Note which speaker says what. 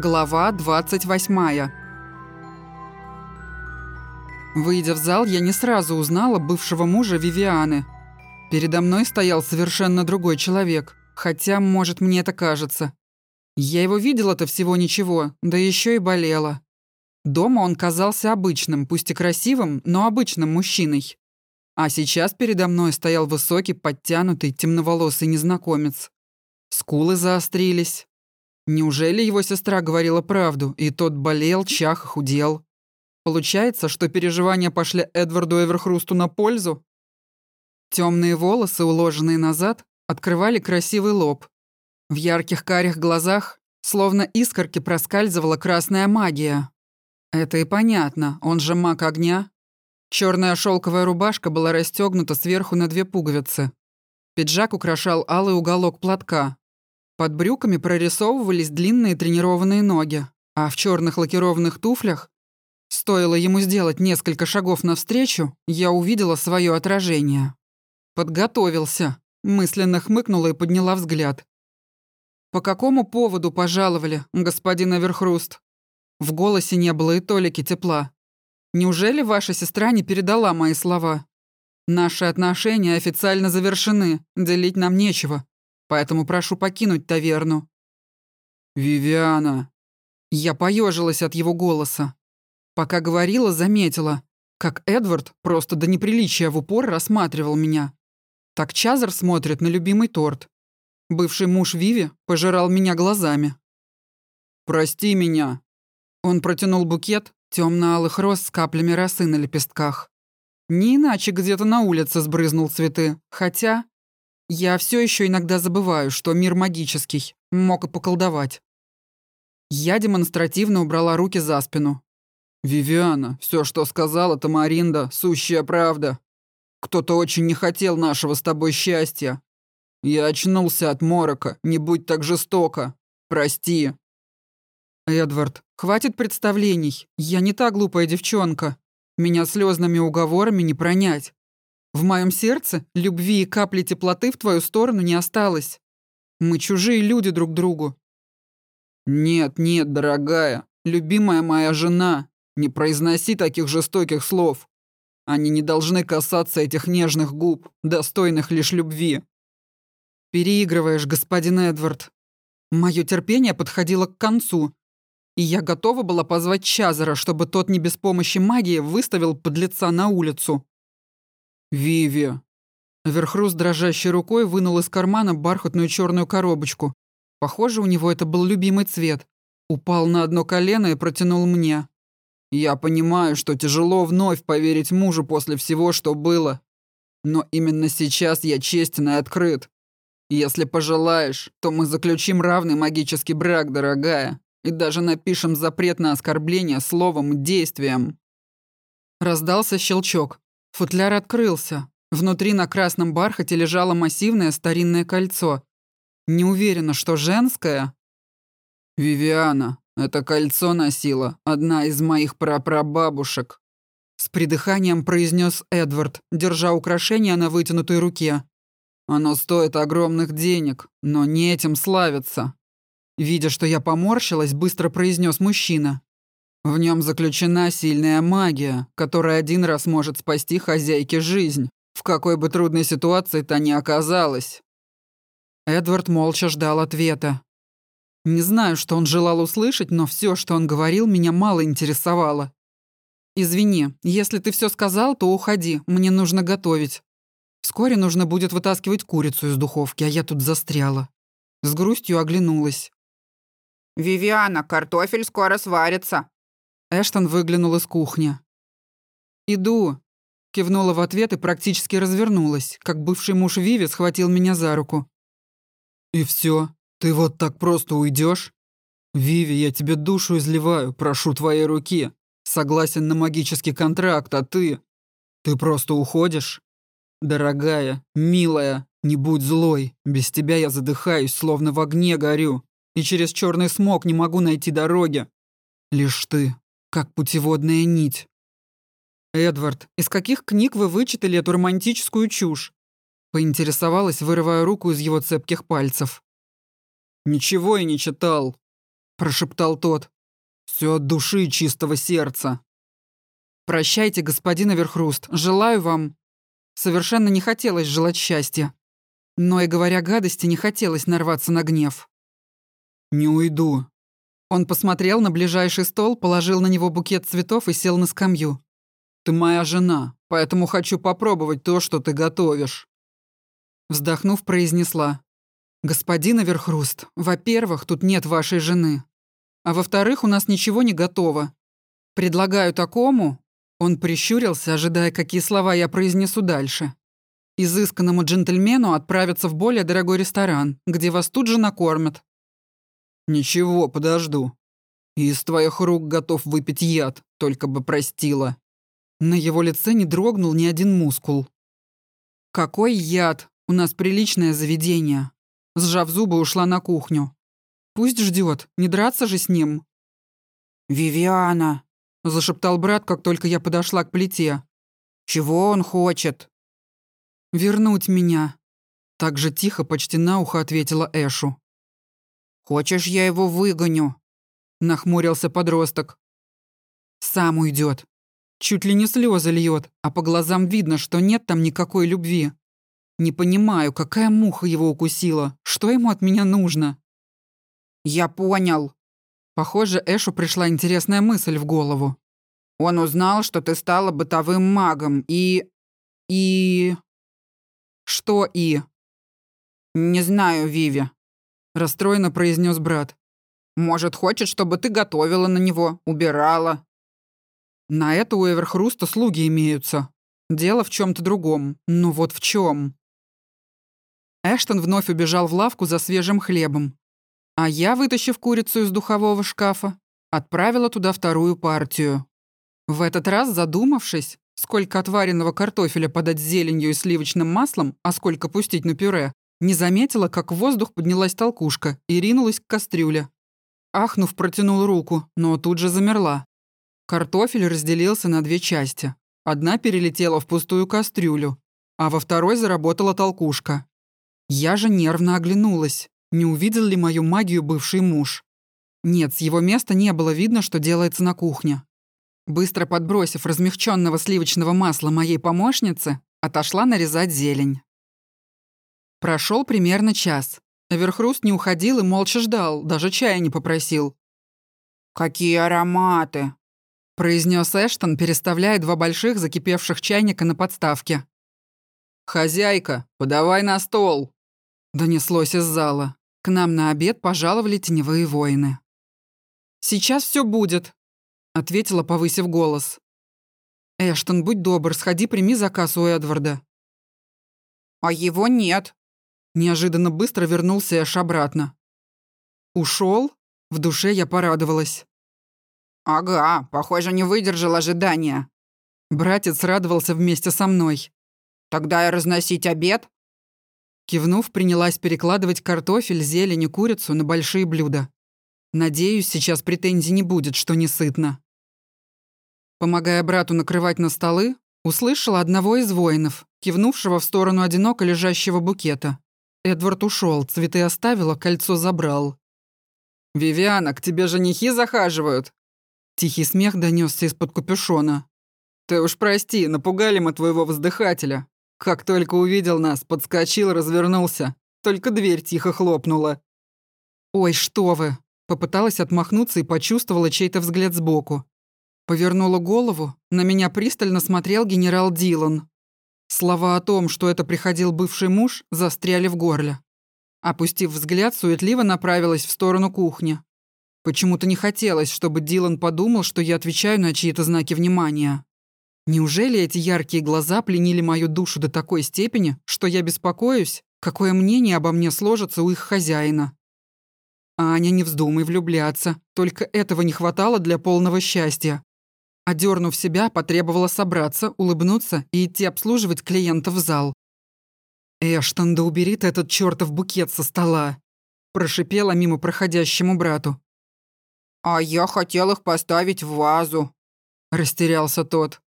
Speaker 1: Глава 28. Выйдя в зал, я не сразу узнала бывшего мужа Вивианы. Передо мной стоял совершенно другой человек, хотя, может, мне это кажется. Я его видела-то всего ничего, да еще и болела. Дома он казался обычным, пусть и красивым, но обычным мужчиной. А сейчас передо мной стоял высокий, подтянутый, темноволосый незнакомец. Скулы заострились, Неужели его сестра говорила правду, и тот болел, чах, худел? Получается, что переживания пошли Эдварду Эверхрусту на пользу? Темные волосы, уложенные назад, открывали красивый лоб. В ярких карих глазах, словно искорки, проскальзывала красная магия. Это и понятно, он же маг огня. Черная шелковая рубашка была расстегнута сверху на две пуговицы. Пиджак украшал алый уголок платка, под брюками прорисовывались длинные тренированные ноги, а в черных лакированных туфлях, стоило ему сделать несколько шагов навстречу, я увидела свое отражение. Подготовился, мысленно хмыкнула и подняла взгляд. «По какому поводу пожаловали, господин Аверхруст?» В голосе не было и толики тепла. «Неужели ваша сестра не передала мои слова? Наши отношения официально завершены, делить нам нечего поэтому прошу покинуть таверну».
Speaker 2: «Вивиана!»
Speaker 1: Я поежилась от его голоса. Пока говорила, заметила, как Эдвард просто до неприличия в упор рассматривал меня. Так Чазар смотрит на любимый торт. Бывший муж Виви пожирал меня глазами.
Speaker 2: «Прости меня!»
Speaker 1: Он протянул букет темно-алых роз с каплями росы на лепестках. Не иначе где-то на улице сбрызнул цветы, хотя я все еще иногда забываю, что мир магический, мог и поколдовать. Я демонстративно убрала руки за спину.
Speaker 2: «Вивиана, все, что сказала Тамаринда, сущая правда. Кто-то очень не хотел нашего с тобой счастья. Я очнулся от морока, не будь так жестоко. Прости».
Speaker 1: «Эдвард, хватит представлений. Я не та глупая девчонка. Меня слезными уговорами не пронять. В моем сердце любви и капли теплоты в твою сторону не осталось. Мы чужие люди друг другу.
Speaker 2: Нет, нет, дорогая, любимая моя жена, не произноси таких жестоких слов. Они не должны касаться этих нежных губ, достойных лишь любви.
Speaker 1: Переигрываешь, господин Эдвард. Мое терпение подходило к концу, и я готова была позвать Чазара, чтобы тот не без помощи магии выставил подлеца на улицу.
Speaker 2: «Виви!»
Speaker 1: Верхрус дрожащей рукой вынул из кармана бархатную черную коробочку. Похоже, у него это был любимый цвет. Упал на одно колено и протянул мне.
Speaker 2: «Я понимаю, что тяжело вновь поверить мужу после всего, что было. Но именно сейчас я честен и открыт. Если пожелаешь, то мы заключим равный магический брак, дорогая, и даже напишем запрет на оскорбление словом и действием».
Speaker 1: Раздался щелчок. Футляр открылся. Внутри на красном бархате лежало массивное старинное кольцо. Не уверена, что женское.
Speaker 2: «Вивиана, это кольцо носила одна из моих прапрабабушек»,
Speaker 1: с придыханием произнес Эдвард, держа украшение на вытянутой руке.
Speaker 2: «Оно стоит огромных денег, но не этим славится».
Speaker 1: Видя, что я поморщилась, быстро произнес мужчина.
Speaker 2: В нем заключена сильная магия, которая один раз может спасти хозяйке жизнь, в какой бы трудной ситуации та ни оказалась.
Speaker 1: Эдвард молча ждал ответа. Не знаю, что он желал услышать, но все, что он говорил, меня мало интересовало. «Извини, если ты все сказал, то уходи, мне нужно готовить. Вскоре нужно будет вытаскивать курицу из духовки, а я тут застряла». С грустью оглянулась.
Speaker 3: «Вивиана, картофель скоро сварится»,
Speaker 1: Эштон выглянул из кухни. «Иду», — кивнула в ответ и практически развернулась, как бывший муж Виви схватил меня за руку.
Speaker 2: «И все? Ты вот так просто уйдешь? Виви, я тебе душу изливаю, прошу твоей руки. Согласен на магический контракт, а ты... Ты просто уходишь? Дорогая, милая, не будь злой. Без тебя я задыхаюсь, словно в огне горю. И через черный смог не могу найти дороги. Лишь ты, как путеводная нить.
Speaker 1: «Эдвард, из каких книг вы вычитали эту романтическую чушь?» Поинтересовалась, вырывая руку из его цепких пальцев.
Speaker 2: «Ничего и не читал».
Speaker 1: прошептал тот.
Speaker 2: Все от души чистого сердца.
Speaker 1: Прощайте, господин Аверхруст, желаю вам... Совершенно не хотелось желать счастья. Но и говоря гадости, не хотелось нарваться на гнев.
Speaker 2: «Не уйду».
Speaker 1: Он посмотрел на ближайший стол, положил на него букет цветов и сел на скамью.
Speaker 2: «Ты моя жена, поэтому хочу попробовать то, что ты готовишь».
Speaker 1: Вздохнув, произнесла. «Господин Аверхруст, во-первых, тут нет вашей жены. А во-вторых, у нас ничего не готово. Предлагаю такому...» Он прищурился, ожидая, какие слова я произнесу дальше изысканному джентльмену отправиться в более дорогой ресторан, где вас тут же накормят.
Speaker 2: Ничего, подожду. Из твоих рук готов выпить яд, только бы простила.
Speaker 1: На его лице не дрогнул ни один мускул. Какой яд? У нас приличное заведение. Сжав зубы, ушла на кухню. Пусть ждет, не драться же с ним.
Speaker 3: «Вивиана», —
Speaker 1: зашептал брат, как только я подошла к плите.
Speaker 3: «Чего он хочет?»
Speaker 1: «Вернуть меня!» Так же тихо, почти на ухо ответила Эшу.
Speaker 3: «Хочешь, я его выгоню?»
Speaker 1: Нахмурился подросток. «Сам уйдет. Чуть ли не слезы льет, а по глазам видно, что нет там никакой любви. Не понимаю, какая муха его укусила, что ему от меня нужно?»
Speaker 3: «Я понял».
Speaker 1: Похоже, Эшу пришла интересная мысль в голову.
Speaker 3: «Он узнал, что ты стала бытовым магом и... и...»
Speaker 1: «Что и?»
Speaker 3: «Не знаю, Виви», —
Speaker 1: расстроенно произнес брат.
Speaker 3: «Может, хочет, чтобы ты готовила на него, убирала?»
Speaker 1: «На это у Эверхруста слуги имеются. Дело в чем то другом. Ну вот в чем. Эштон вновь убежал в лавку за свежим хлебом. А я, вытащив курицу из духового шкафа, отправила туда вторую партию. В этот раз, задумавшись, Сколько отваренного картофеля подать с зеленью и сливочным маслом, а сколько пустить на пюре, не заметила, как в воздух поднялась толкушка и ринулась к кастрюле. Ахнув, протянул руку, но тут же замерла. Картофель разделился на две части. Одна перелетела в пустую кастрюлю, а во второй заработала толкушка. Я же нервно оглянулась. Не увидел ли мою магию бывший муж? Нет, с его места не было видно, что делается на кухне. Быстро подбросив размягченного сливочного масла моей помощнице, отошла нарезать зелень. Прошел примерно час. Верхруст не уходил и молча ждал, даже чая не попросил.
Speaker 3: «Какие ароматы!»
Speaker 1: — произнес Эштон, переставляя два больших закипевших чайника на подставке.
Speaker 2: «Хозяйка, подавай на стол!»
Speaker 1: — донеслось из зала. К нам на обед пожаловали теневые воины. «Сейчас все будет», ответила, повысив голос. «Эштон, будь добр, сходи, прими заказ у Эдварда».
Speaker 3: «А его нет».
Speaker 1: Неожиданно быстро вернулся Эш обратно. «Ушел?» В душе я порадовалась.
Speaker 3: «Ага, похоже, не выдержал ожидания».
Speaker 1: Братец радовался вместе со мной.
Speaker 3: «Тогда и разносить обед?»
Speaker 1: Кивнув, принялась перекладывать картофель, зелень и курицу на большие блюда. Надеюсь, сейчас претензий не будет, что не сытно. Помогая брату накрывать на столы, услышала одного из воинов, кивнувшего в сторону одиноко лежащего букета. Эдвард ушел, цветы оставил, а кольцо забрал.
Speaker 2: «Вивиана, к тебе женихи захаживают!»
Speaker 1: Тихий смех донесся из-под капюшона.
Speaker 2: «Ты уж прости, напугали мы твоего вздыхателя. Как только увидел нас, подскочил, развернулся. Только дверь тихо хлопнула».
Speaker 1: «Ой, что вы!» Попыталась отмахнуться и почувствовала чей-то взгляд сбоку. Повернула голову, на меня пристально смотрел генерал Дилан. Слова о том, что это приходил бывший муж, застряли в горле. Опустив взгляд, суетливо направилась в сторону кухни. Почему-то не хотелось, чтобы Дилан подумал, что я отвечаю на чьи-то знаки внимания. Неужели эти яркие глаза пленили мою душу до такой степени, что я беспокоюсь, какое мнение обо мне сложится у их хозяина? Аня, не вздумай влюбляться, только этого не хватало для полного счастья. Одернув себя, потребовала собраться, улыбнуться и идти обслуживать клиентов в зал. «Эштон, да убери ты этот чертов букет со стола!» Прошипела мимо проходящему брату.
Speaker 3: «А я хотел их поставить в вазу», —
Speaker 1: растерялся тот.